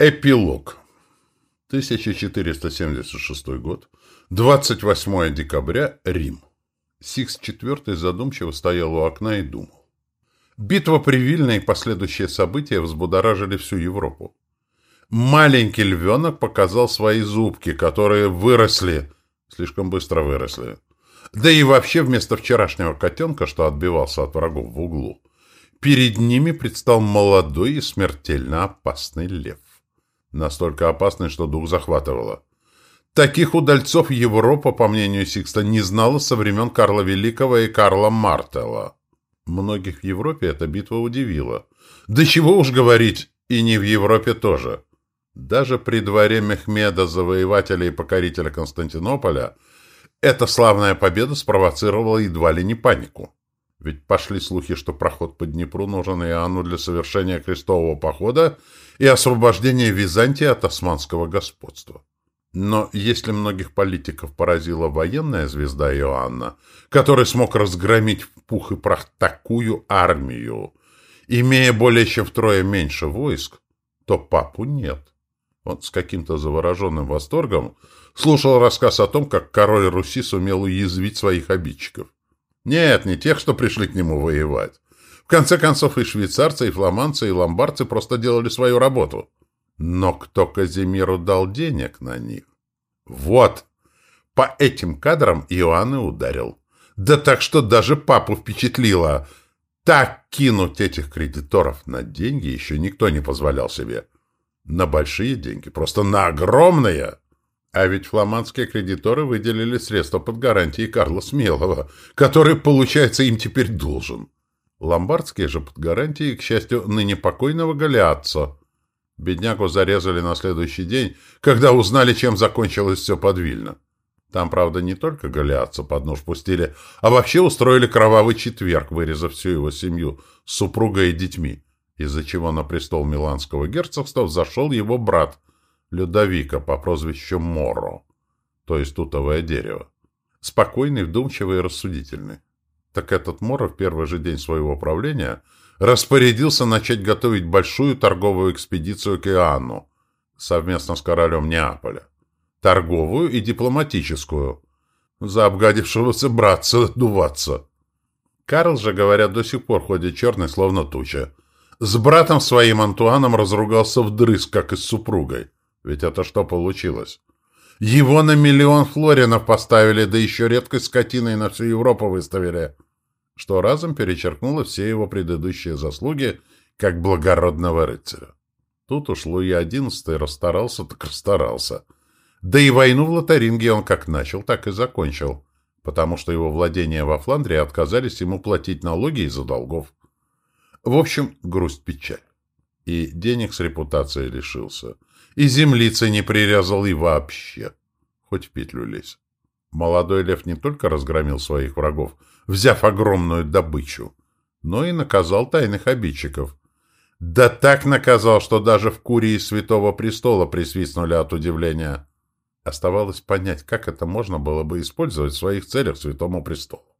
Эпилог. 1476 год. 28 декабря. Рим. Сикс IV задумчиво стоял у окна и думал. Битва при Вильне и последующие события взбудоражили всю Европу. Маленький львенок показал свои зубки, которые выросли, слишком быстро выросли. Да и вообще вместо вчерашнего котенка, что отбивался от врагов в углу, перед ними предстал молодой и смертельно опасный лев настолько опасной, что дух захватывало. Таких удальцов Европа, по мнению Сикста, не знала со времен Карла Великого и Карла Мартелла. Многих в Европе эта битва удивила. Да чего уж говорить, и не в Европе тоже. Даже при дворе Мехмеда, завоевателя и покорителя Константинополя, эта славная победа спровоцировала едва ли не панику. Ведь пошли слухи, что проход по Днепру нужен Иоанну для совершения крестового похода и освобождения Византии от османского господства. Но если многих политиков поразила военная звезда Иоанна, который смог разгромить в пух и прах такую армию, имея более чем втрое меньше войск, то папу нет. Он с каким-то завороженным восторгом слушал рассказ о том, как король Руси сумел уязвить своих обидчиков. Нет, не тех, что пришли к нему воевать. В конце концов, и швейцарцы, и фламандцы, и ломбардцы просто делали свою работу. Но кто Казимиру дал денег на них? Вот! По этим кадрам Иоанн и ударил. Да так, что даже папу впечатлило. Так кинуть этих кредиторов на деньги еще никто не позволял себе. На большие деньги, просто на огромные. А ведь фламандские кредиторы выделили средства под гарантией Карла Смелого, который, получается, им теперь должен. Ломбардские же под гарантией, к счастью, ныне покойного Галиатца. Беднягу зарезали на следующий день, когда узнали, чем закончилось все под Вильно. Там, правда, не только Галиатца под нож пустили, а вообще устроили кровавый четверг, вырезав всю его семью с супругой и детьми, из-за чего на престол Миланского герцогства зашел его брат – Людовика по прозвищу Моро, то есть тутовое дерево. Спокойный, вдумчивый и рассудительный. Так этот Моро в первый же день своего правления распорядился начать готовить большую торговую экспедицию к Иоанну совместно с королем Неаполя. Торговую и дипломатическую. За обгадившегося братца дуваться. Карл же, говорят, до сих пор ходит черный, словно туча. С братом своим Антуаном разругался вдрызг, как и с супругой. Ведь это что получилось? Его на миллион флоринов поставили, да еще редкой скотиной на всю Европу выставили, что разом перечеркнуло все его предыдущие заслуги как благородного рыцаря. Тут уж Луи XI расстарался, так расстарался. Да и войну в Лотаринге он как начал, так и закончил, потому что его владения во Фландрии отказались ему платить налоги из-за долгов. В общем, грусть-печаль. И денег с репутацией лишился – и землицы не прирезал и вообще. Хоть в петлю лезь. Молодой лев не только разгромил своих врагов, взяв огромную добычу, но и наказал тайных обидчиков. Да так наказал, что даже в Курии Святого Престола присвистнули от удивления. Оставалось понять, как это можно было бы использовать в своих целях Святому Престолу.